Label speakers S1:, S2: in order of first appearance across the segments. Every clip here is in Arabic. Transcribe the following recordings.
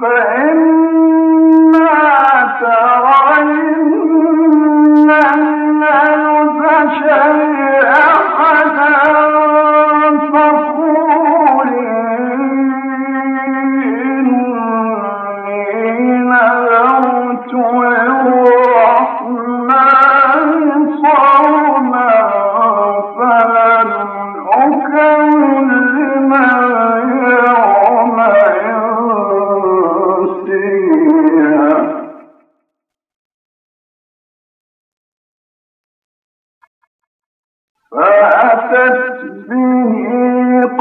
S1: فإما ترين من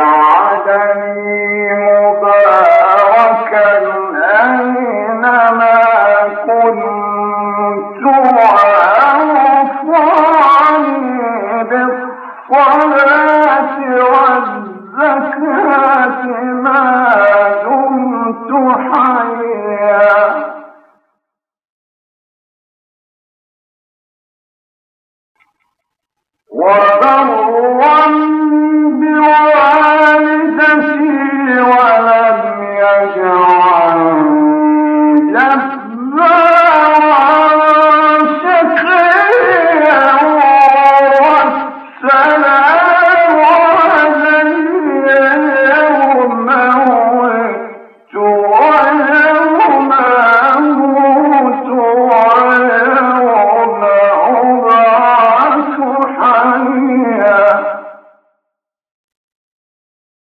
S1: وجعلني مباركا أينما كنت بالصلاة والزكاة ما دمت حيا. وبرا